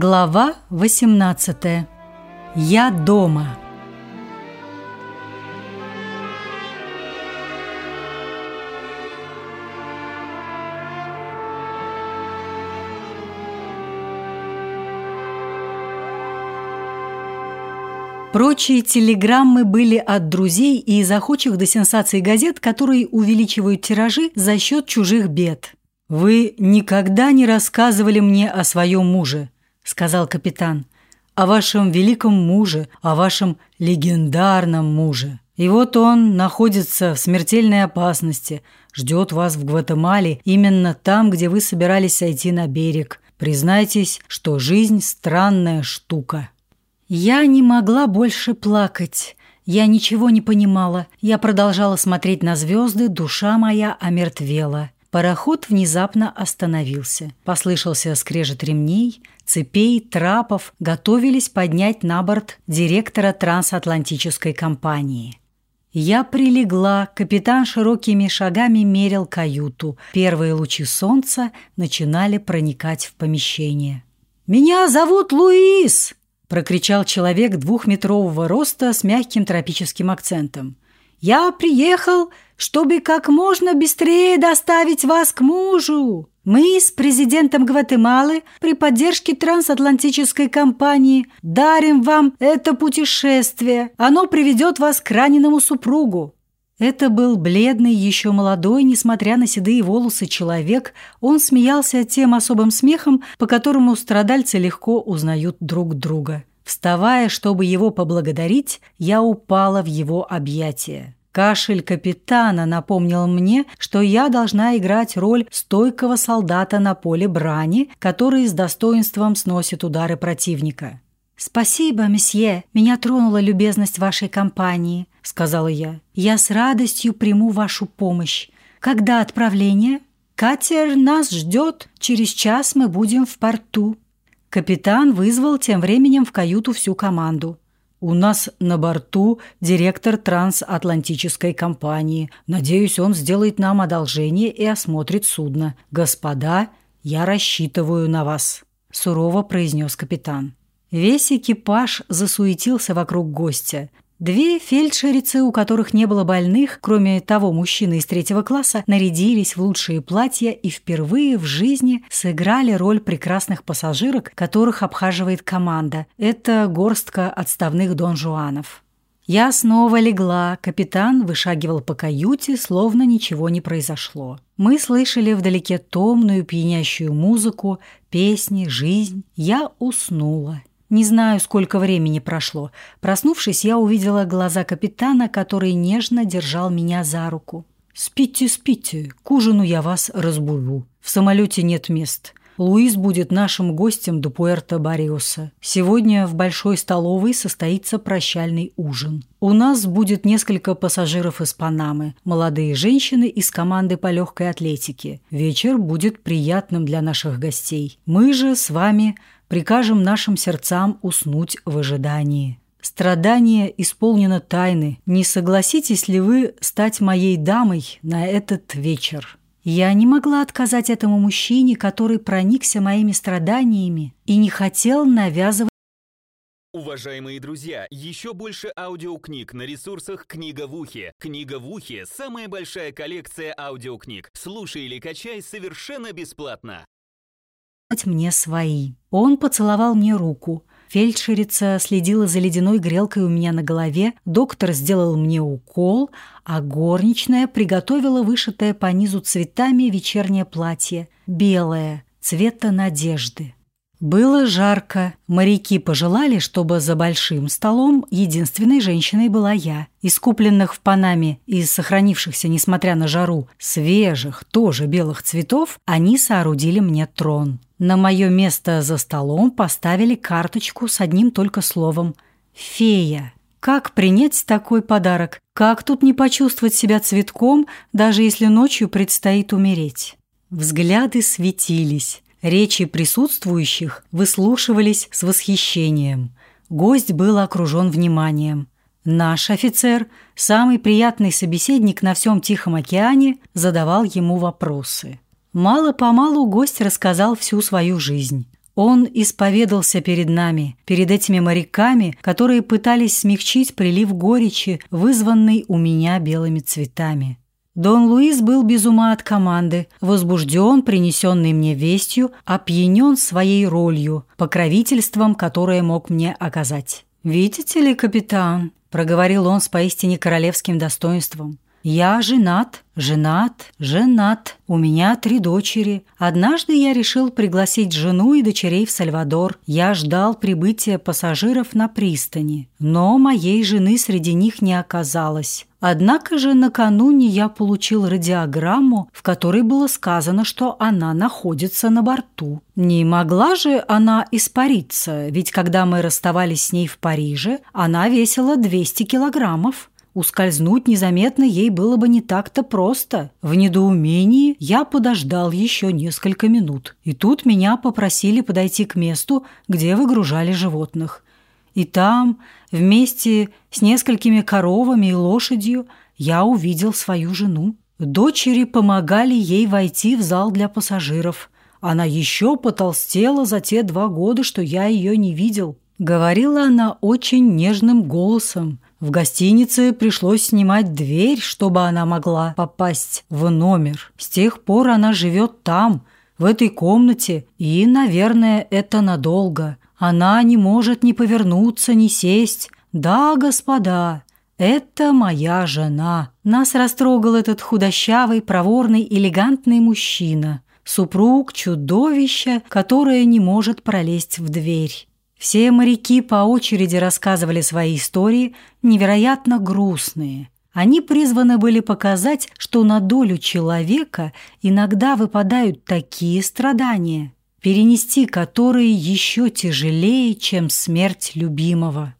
Глава 18. Я дома. Прочие телеграммы были от друзей и из охочих до сенсаций газет, которые увеличивают тиражи за счет чужих бед. «Вы никогда не рассказывали мне о своем муже», — сказал капитан, «о вашем великом муже, о вашем легендарном муже. И вот он находится в смертельной опасности, ждет вас в Гватемале, именно там, где вы собирались сойти на берег. Признайтесь, что жизнь – странная штука». Я не могла больше плакать. Я ничего не понимала. Я продолжала смотреть на звезды, душа моя омертвела. Пароход внезапно остановился. Послышался скрежет ремней, цепей, трапов, готовились поднять на борт директора трансатлантической компании. Я прилегла, капитан широкими шагами мерил каюту. Первые лучи солнца начинали проникать в помещение. «Меня зовут Луис!» – прокричал человек двухметрового роста с мягким тропическим акцентом. «Я приехал, чтобы как можно быстрее доставить вас к мужу. Мы с президентом Гватемалы при поддержке трансатлантической компании дарим вам это путешествие. Оно приведет вас к раненому супругу». Это был бледный, еще молодой, несмотря на седые волосы, человек. Он смеялся тем особым смехом, по которому страдальцы легко узнают друг друга. Вставая, чтобы его поблагодарить, я упала в его объятия. Кашель капитана напомнил мне, что я должна играть роль стойкого солдата на поле брани, который с достоинством сносит удары противника. «Спасибо, месье, меня тронула любезность вашей компании», — сказала я. «Я с радостью приму вашу помощь. Когда отправление?» «Катер нас ждет. Через час мы будем в порту». Капитан вызвал тем временем в каюту всю команду. «У нас на борту директор трансатлантической компании. Надеюсь, он сделает нам одолжение и осмотрит судно. Господа, я рассчитываю на вас», – сурово произнес капитан. Весь экипаж засуетился вокруг гостя. Две фельдшерицы, у которых не было больных, кроме того мужчины из третьего класса, нарядились в лучшие платья и впервые в жизни сыграли роль прекрасных пассажирок, которых обхаживает команда. Это горстка отставных донжуанов. Я снова легла, капитан вышагивал по каюте, словно ничего не произошло. Мы слышали вдалеке томную пьянящую музыку, песни, жизнь. Я уснула. Не знаю, сколько времени прошло. Проснувшись, я увидела глаза капитана, который нежно держал меня за руку. «Спите, спите, к ужину я вас разбужу. В самолете нет мест. Луис будет нашим гостем до Пуэрто-Бариоса. Сегодня в большой столовой состоится прощальный ужин. У нас будет несколько пассажиров из Панамы, молодые женщины из команды по легкой атлетике. Вечер будет приятным для наших гостей. Мы же с вами прикажем нашим сердцам уснуть в ожидании. Страдание исполнено тайны. Не согласитесь ли вы стать моей дамой на этот вечер? Я не могла отказать этому мужчине, который проникся моими страданиями и не хотел навязывать Уважаемые друзья, еще больше аудиокниг на ресурсах «Книга в ухе». «Книга в ухе» — самая большая коллекция аудиокниг. Слушай или качай совершенно бесплатно мне свои. Он поцеловал мне руку. Фельдшерица следила за ледяной грелкой у меня на голове, доктор сделал мне укол, а горничная приготовила вышитое по низу цветами вечернее платье, белое, цвета надежды. Было жарко. Моряки пожелали, чтобы за большим столом единственной женщиной была я. Из купленных в Панаме и сохранившихся, несмотря на жару, свежих, тоже белых цветов, они соорудили мне трон. На мое место за столом поставили карточку с одним только словом «Фея». Как принять такой подарок? Как тут не почувствовать себя цветком, даже если ночью предстоит умереть? Взгляды светились. Речи присутствующих выслушивались с восхищением. Гость был окружен вниманием. Наш офицер, самый приятный собеседник на всем Тихом океане, задавал ему вопросы. Мало-помалу гость рассказал всю свою жизнь. Он исповедался перед нами, перед этими моряками, которые пытались смягчить прилив горечи, вызванный у меня белыми цветами. Дон Луис был без ума от команды, возбужден, принесенный мне вестью, опьянен своей ролью, покровительством, которое мог мне оказать. «Видите ли, капитан», — проговорил он с поистине королевским достоинством, «Я женат, женат, женат. У меня три дочери. Однажды я решил пригласить жену и дочерей в Сальвадор. Я ждал прибытия пассажиров на пристани, но моей жены среди них не оказалось. Однако же накануне я получил радиограмму, в которой было сказано, что она находится на борту. Не могла же она испариться, ведь когда мы расставались с ней в Париже, она весила 200 килограммов. Ускользнуть незаметно ей было бы не так-то просто. В недоумении я подождал еще несколько минут. И тут меня попросили подойти к месту, где выгружали животных. И там, вместе с несколькими коровами и лошадью, я увидел свою жену. Дочери помогали ей войти в зал для пассажиров. Она еще потолстела за те два года, что я ее не видел. Говорила она очень нежным голосом, в гостинице пришлось снимать дверь, чтобы она могла попасть в номер. С тех пор она живет там, в этой комнате, и, наверное, это надолго. Она не может ни повернуться, ни сесть. Да, господа, это моя жена. Нас растрогал этот худощавый, проворный, элегантный мужчина. Супруг чудовища, которое не может пролезть в дверь. Все моряки по очереди рассказывали свои истории, невероятно грустные. Они призваны были показать, что на долю человека иногда выпадают такие страдания, перенести которые еще тяжелее, чем смерть любимого.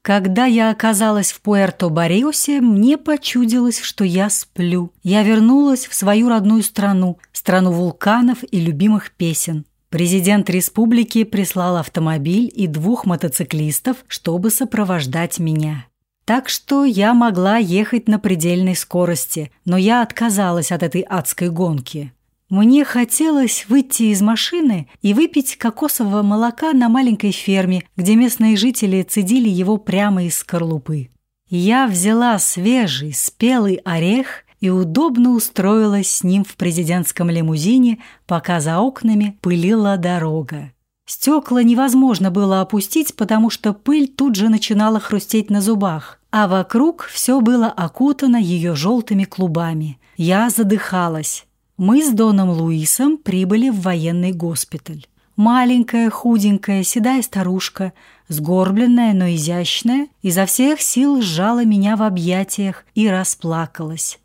Когда я оказалась в Пуэрто-Бариосе, мне почудилось, что я сплю. Я вернулась в свою родную страну, страну вулканов и любимых песен. Президент республики прислал автомобиль и двух мотоциклистов, чтобы сопровождать меня. Так что я могла ехать на предельной скорости, но я отказалась от этой адской гонки. Мне хотелось выйти из машины и выпить кокосового молока на маленькой ферме, где местные жители цедили его прямо из скорлупы. Я взяла свежий, спелый орех и удобно устроилась с ним в президентском лимузине, пока за окнами пылила дорога. Стекла невозможно было опустить, потому что пыль тут же начинала хрустеть на зубах, а вокруг все было окутано ее желтыми клубами. Я задыхалась. Мы с Доном Луисом прибыли в военный госпиталь. Маленькая, худенькая, седая старушка, сгорбленная, но изящная, изо всех сил сжала меня в объятиях и расплакалась.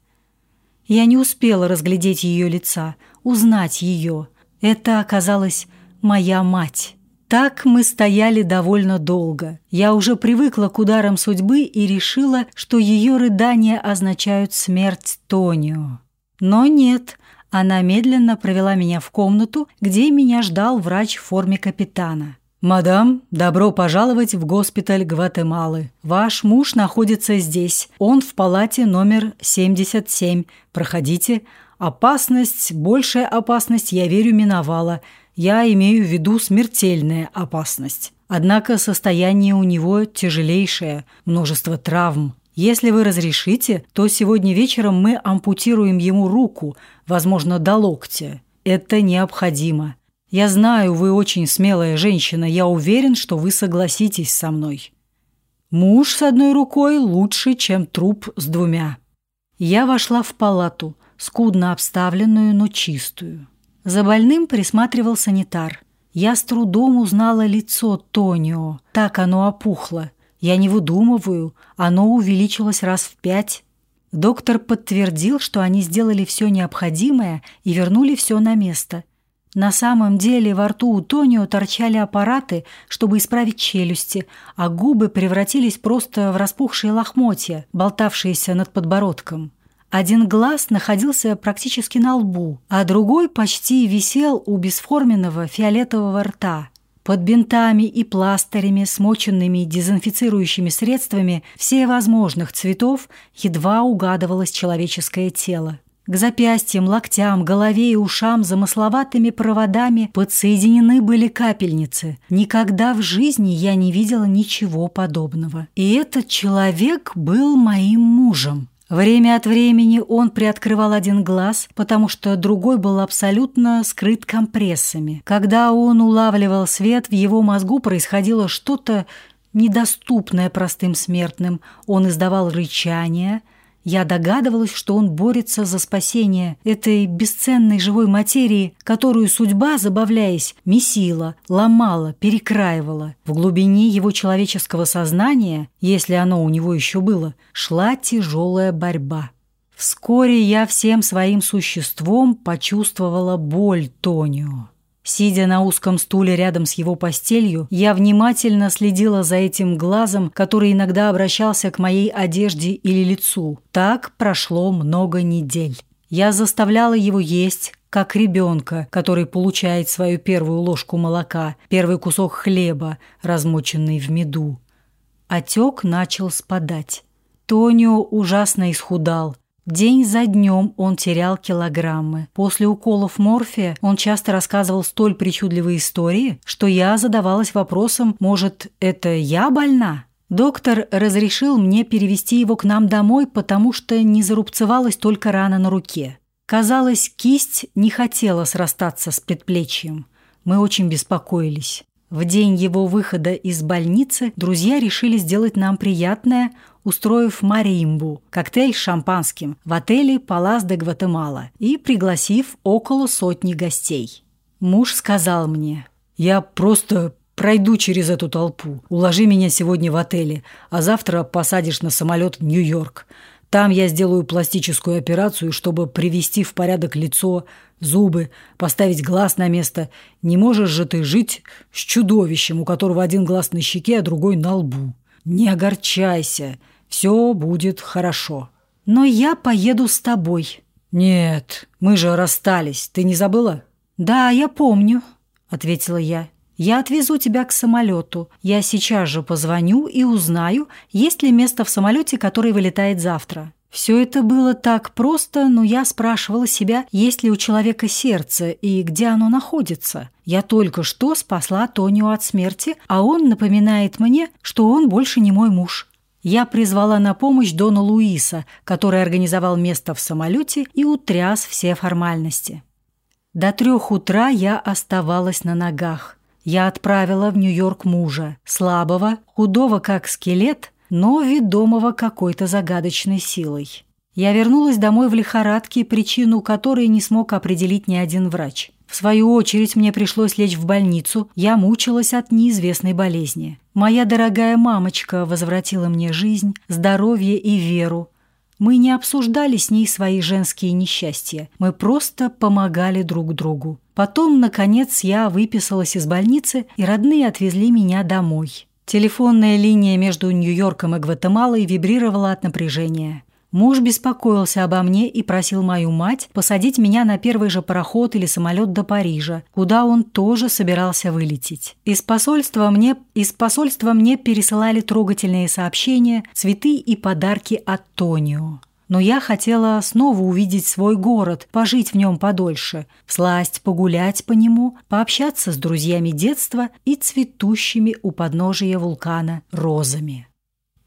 Я не успела разглядеть ее лица, узнать ее. Это оказалась моя мать. Так мы стояли довольно долго. Я уже привыкла к ударам судьбы и решила, что ее рыдания означают смерть Тонио. Но нет, она медленно провела меня в комнату, где меня ждал врач в форме капитана. «Мадам, добро пожаловать в госпиталь Гватемалы. Ваш муж находится здесь. Он в палате номер 77. Проходите. Опасность, большая опасность, я верю, миновала. Я имею в виду смертельная опасность. Однако состояние у него тяжелейшее, множество травм. Если вы разрешите, то сегодня вечером мы ампутируем ему руку, возможно, до локтя. Это необходимо. Я знаю, вы очень смелая женщина, я уверен, что вы согласитесь со мной. Муж с одной рукой лучше, чем труп с двумя. Я вошла в палату, скудно обставленную, но чистую. За больным присматривал санитар. Я с трудом узнала лицо Тонио. Так оно опухло. Я не выдумываю, оно увеличилось раз в пять. Доктор подтвердил, что они сделали все необходимое и вернули все на место. На самом деле во рту у Тонио торчали аппараты, чтобы исправить челюсти, а губы превратились просто в распухшие лохмотья, болтавшиеся над подбородком. Один глаз находился практически на лбу, а другой почти висел у бесформенного фиолетового рта. Под бинтами и пластырями, смоченными дезинфицирующими средствами всевозможных цветов, едва угадывалось человеческое тело. К запястьям, локтям, голове и ушам замысловатыми проводами подсоединены были капельницы. Никогда в жизни я не видела ничего подобного. И этот человек был моим мужем. Время от времени он приоткрывал один глаз, потому что другой был абсолютно скрыт компрессами. Когда он улавливал свет, в его мозгу происходило что-то недоступное простым смертным. Он издавал рычание – я догадывалась, что он борется за спасение этой бесценной живой материи, которую судьба, забавляясь, месила, ломала, перекраивала. В глубине его человеческого сознания, если оно у него еще было, шла тяжелая борьба. Вскоре я всем своим существом почувствовала боль Тонио. Сидя на узком стуле рядом с его постелью, я внимательно следила за этим глазом, который иногда обращался к моей одежде или лицу. Так прошло много недель. Я заставляла его есть, как ребенка, который получает свою первую ложку молока, первый кусок хлеба, размоченный в меду. Отек начал спадать. Тонио ужасно исхудал. День за днем он терял килограммы. После уколов морфия он часто рассказывал столь причудливые истории, что я задавалась вопросом, может, это я больна? Доктор разрешил мне перевести его к нам домой, потому что не зарубцевалась только рана на руке. Казалось, кисть не хотела срастаться с предплечьем. Мы очень беспокоились. В день его выхода из больницы друзья решили сделать нам приятное, устроив маримбу, коктейль с шампанским, в отеле «Палас де Гватемала» и пригласив около сотни гостей. Муж сказал мне, «Я просто пройду через эту толпу. Уложи меня сегодня в отеле, а завтра посадишь на самолет в Нью-Йорк. Там я сделаю пластическую операцию, чтобы привести в порядок лицо, зубы, поставить глаз на место. Не можешь же ты жить с чудовищем, у которого один глаз на щеке, а другой на лбу. Не огорчайся, все будет хорошо. Но я поеду с тобой. Нет, мы же расстались, ты не забыла? Да, я помню, ответила я. Я отвезу тебя к самолету. Я сейчас же позвоню и узнаю, есть ли место в самолете, который вылетает завтра. Все это было так просто, но я спрашивала себя, есть ли у человека сердце и где оно находится. Я только что спасла Тонио от смерти, а он напоминает мне, что он больше не мой муж. Я призвала на помощь Дона Луиса, который организовал место в самолете и утряс все формальности. До трех утра я оставалась на ногах. Я отправила в Нью-Йорк мужа, слабого, худого как скелет, но ведомого какой-то загадочной силой. Я вернулась домой в лихорадке, причину которой не смог определить ни один врач. В свою очередь мне пришлось лечь в больницу, я мучилась от неизвестной болезни. Моя дорогая мамочка возвратила мне жизнь, здоровье и веру. Мы не обсуждали с ней свои женские несчастья, мы просто помогали друг другу. Потом, наконец, я выписалась из больницы, и родные отвезли меня домой. Телефонная линия между Нью-Йорком и Гватемалой вибрировала от напряжения. Муж беспокоился обо мне и просил мою мать посадить меня на первый же пароход или самолет до Парижа, куда он тоже собирался вылететь. Из посольства мне, из посольства мне пересылали трогательные сообщения, цветы и подарки от Тонио но я хотела снова увидеть свой город, пожить в нем подольше, сласть погулять по нему, пообщаться с друзьями детства и цветущими у подножия вулкана розами.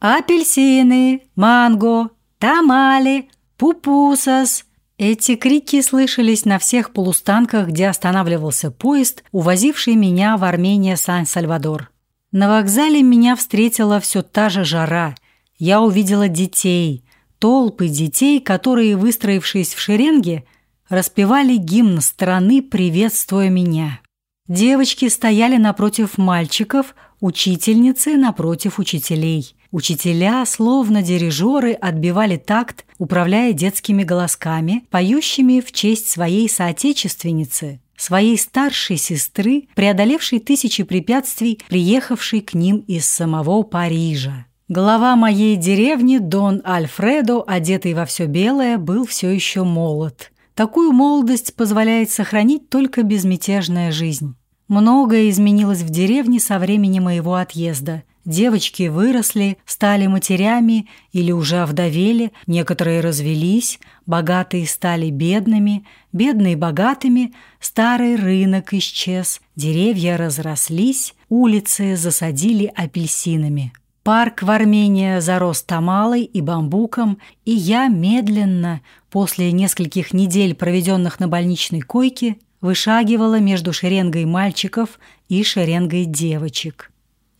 «Апельсины! Манго! Тамали! Пупусас!» Эти крики слышались на всех полустанках, где останавливался поезд, увозивший меня в Армения Сан-Сальвадор. На вокзале меня встретила все та же жара. Я увидела детей – Толпы детей, которые, выстроившись в шеренге, распевали гимн страны, приветствуя меня. Девочки стояли напротив мальчиков, учительницы напротив учителей. Учителя, словно дирижеры, отбивали такт, управляя детскими голосками, поющими в честь своей соотечественницы, своей старшей сестры, преодолевшей тысячи препятствий, приехавшей к ним из самого Парижа. Глава моей деревни, Дон Альфредо, одетый во все белое, был все еще молод. Такую молодость позволяет сохранить только безмятежная жизнь. Многое изменилось в деревне со времени моего отъезда. Девочки выросли, стали матерями или уже овдовели, некоторые развелись, богатые стали бедными, бедные богатыми, старый рынок исчез, деревья разрослись, улицы засадили апельсинами. Парк в Армении зарос тамалой и бамбуком, и я медленно, после нескольких недель, проведенных на больничной койке, вышагивала между шеренгой мальчиков и шеренгой девочек.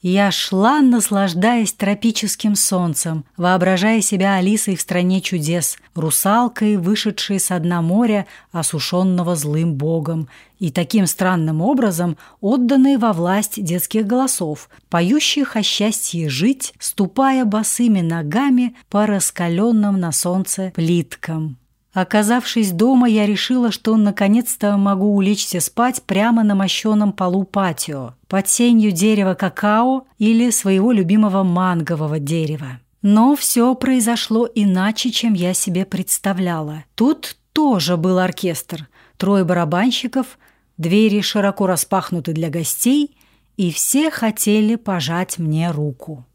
Я шла, наслаждаясь тропическим солнцем, воображая себя Алисой в стране чудес, русалкой, вышедшей с дна моря, осушенного злым богом, и таким странным образом отданной во власть детских голосов, поющих о счастье жить, ступая босыми ногами по раскаленным на солнце плиткам. Оказавшись дома, я решила, что наконец-то могу улечься спать прямо на мощенном полу патио, под сенью дерева какао или своего любимого мангового дерева. Но все произошло иначе, чем я себе представляла. Тут тоже был оркестр, трое барабанщиков, двери широко распахнуты для гостей, и все хотели пожать мне руку.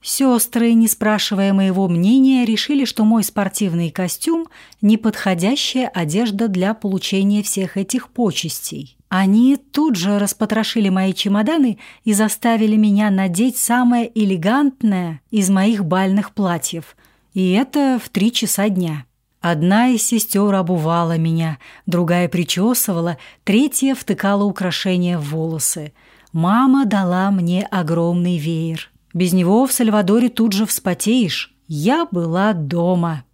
Сестры, не спрашивая моего мнения, решили, что мой спортивный костюм – неподходящая одежда для получения всех этих почестей. Они тут же распотрошили мои чемоданы и заставили меня надеть самое элегантное из моих бальных платьев. И это в три часа дня. Одна из сестер обувала меня, другая причесывала, третья втыкала украшения в волосы. Мама дала мне огромный веер. Без него в Сальвадоре тут же вспотеешь. Я была дома.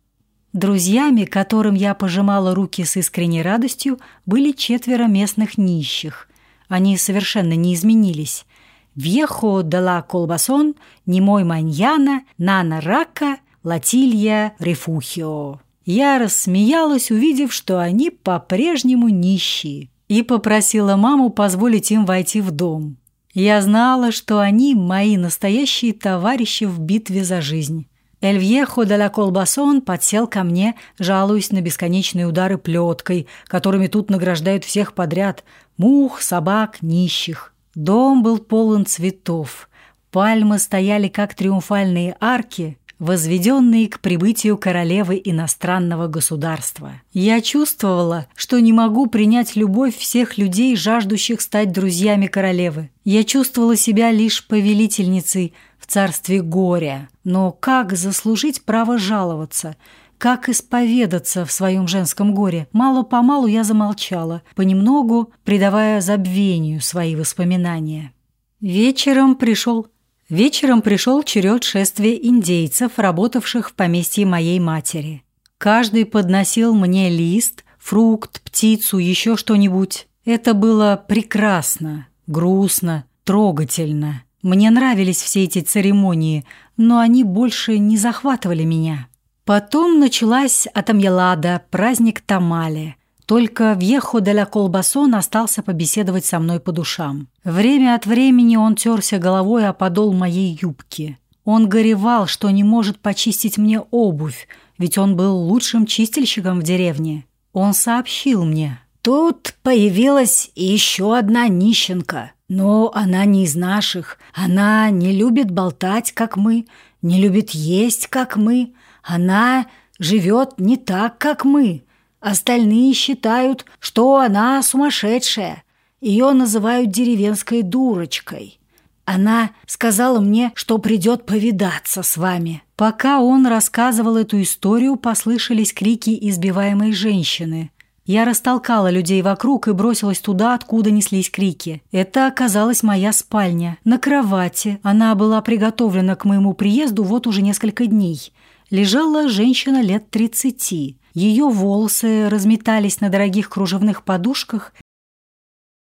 Друзьями, которым я пожимала руки с искренней радостью, были четверо местных нищих. Они совершенно не изменились. Вьехо де ла Колбасон, Немой Маньяна, Нана Рака, Латилья Рефухио. Я рассмеялась, увидев, что они по-прежнему нищие, и попросила маму позволить им войти в дом. Я знала, что они мои настоящие товарищи в битве за жизнь. Эльвьехо де ла Колбасон подсел ко мне, жалуясь на бесконечные удары плеткой, которыми тут награждают всех подряд – мух, собак, нищих. Дом был полон цветов. Пальмы стояли как триумфальные арки – возведенные к прибытию королевы иностранного государства. Я чувствовала, что не могу принять любовь всех людей, жаждущих стать друзьями королевы. Я чувствовала себя лишь повелительницей в царстве горя. Но как заслужить право жаловаться? Как исповедаться в своем женском горе? Мало-помалу я замолчала, понемногу придавая забвению свои воспоминания. Вечером пришел Вечером пришел черед шествия индейцев, работавших в поместье моей матери. Каждый подносил мне лист, фрукт, птицу, еще что-нибудь. Это было прекрасно, грустно, трогательно. Мне нравились все эти церемонии, но они больше не захватывали меня. Потом началась Атамьялада, праздник Тамали – только Вьехо де ла Колбасон остался побеседовать со мной по душам. Время от времени он терся головой о подол моей юбки. Он горевал, что не может почистить мне обувь, ведь он был лучшим чистильщиком в деревне. Он сообщил мне. «Тут появилась еще одна нищенка, но она не из наших. Она не любит болтать, как мы, не любит есть, как мы. Она живет не так, как мы». Остальные считают, что она сумасшедшая. Ее называют деревенской дурочкой. Она сказала мне, что придет повидаться с вами. Пока он рассказывал эту историю, послышались крики избиваемой женщины. Я растолкала людей вокруг и бросилась туда, откуда неслись крики. Это оказалась моя спальня. На кровати. Она была приготовлена к моему приезду вот уже несколько дней. Лежала женщина лет тридцати. Ее волосы разметались на дорогих кружевных подушках.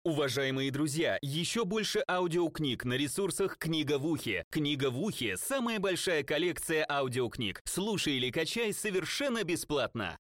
Уважаемые друзья, еще больше аудиокниг на ресурсах «Книга в ухе». «Книга в ухе» — самая большая коллекция аудиокниг. Слушай или качай совершенно бесплатно.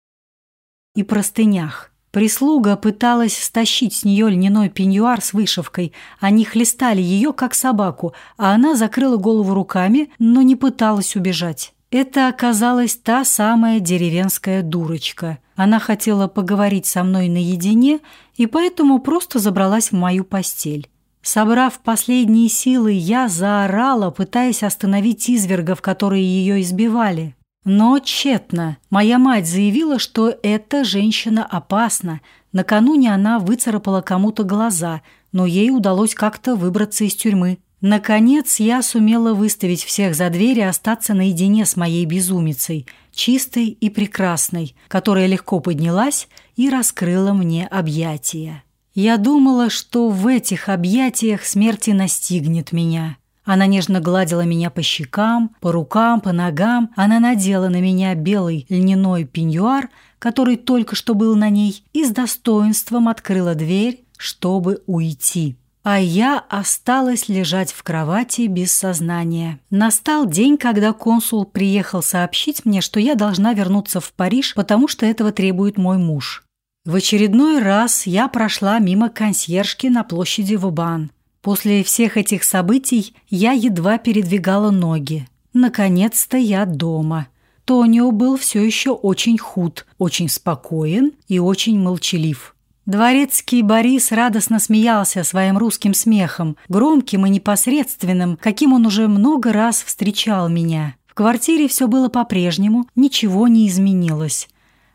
И простынях. Прислуга пыталась стащить с нее льняной пеньюар с вышивкой. Они хлестали ее, как собаку, а она закрыла голову руками, но не пыталась убежать. Это оказалась та самая деревенская дурочка. Она хотела поговорить со мной наедине и поэтому просто забралась в мою постель. Собрав последние силы, я заорала, пытаясь остановить извергов, которые ее избивали. Но тщетно. Моя мать заявила, что эта женщина опасна. Накануне она выцарапала кому-то глаза, но ей удалось как-то выбраться из тюрьмы. Наконец я сумела выставить всех за дверь и остаться наедине с моей безумицей, чистой и прекрасной, которая легко поднялась и раскрыла мне объятия. Я думала, что в этих объятиях смерти настигнет меня. Она нежно гладила меня по щекам, по рукам, по ногам. Она надела на меня белый льняной пеньюар, который только что был на ней, и с достоинством открыла дверь, чтобы уйти. А я осталась лежать в кровати без сознания. Настал день, когда консул приехал сообщить мне, что я должна вернуться в Париж, потому что этого требует мой муж. В очередной раз я прошла мимо консьержки на площади Вубан. После всех этих событий я едва передвигала ноги. Наконец-то я дома. Тонио был все еще очень худ, очень спокоен и очень молчалив. Дворецкий Борис радостно смеялся своим русским смехом, громким и непосредственным, каким он уже много раз встречал меня. В квартире все было по-прежнему, ничего не изменилось.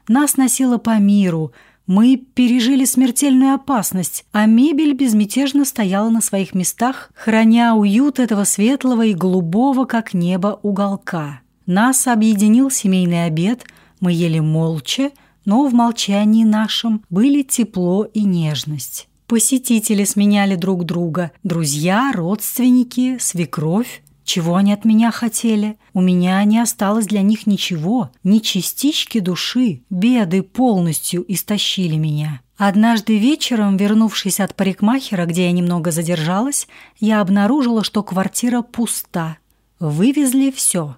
Нас носило по миру – мы пережили смертельную опасность, а мебель безмятежно стояла на своих местах, храня уют этого светлого и голубого, как небо, уголка. Нас объединил семейный обед, мы ели молча, но в молчании нашем были тепло и нежность. Посетители сменяли друг друга, друзья, родственники, свекровь. Чего они от меня хотели? У меня не осталось для них ничего, ни частички души. Беды полностью истощили меня. Однажды вечером, вернувшись от парикмахера, где я немного задержалась, я обнаружила, что квартира пуста. Вывезли все.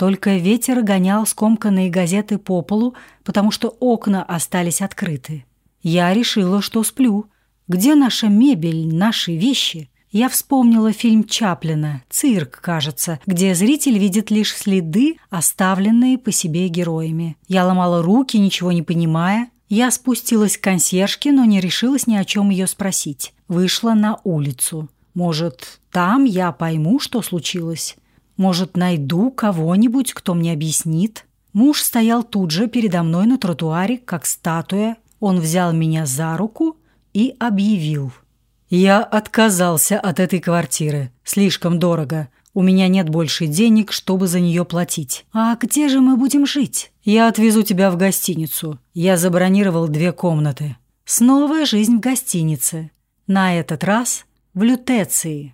Только ветер гонял скомканные газеты по полу, потому что окна остались открыты. Я решила, что сплю. Где наша мебель, наши вещи? Я вспомнила фильм Чаплина «Цирк», кажется, где зритель видит лишь следы, оставленные по себе героями. Я ломала руки, ничего не понимая. Я спустилась к консьержке, но не решилась ни о чем ее спросить. Вышла на улицу. Может, там я пойму, что случилось? Может, найду кого-нибудь, кто мне объяснит? Муж стоял тут же передо мной на тротуаре, как статуя. Он взял меня за руку и объявил – я отказался от этой квартиры. Слишком дорого. У меня нет больше денег, чтобы за нее платить. А где же мы будем жить? Я отвезу тебя в гостиницу. Я забронировал две комнаты. Снова жизнь в гостинице. На этот раз в Лютеции.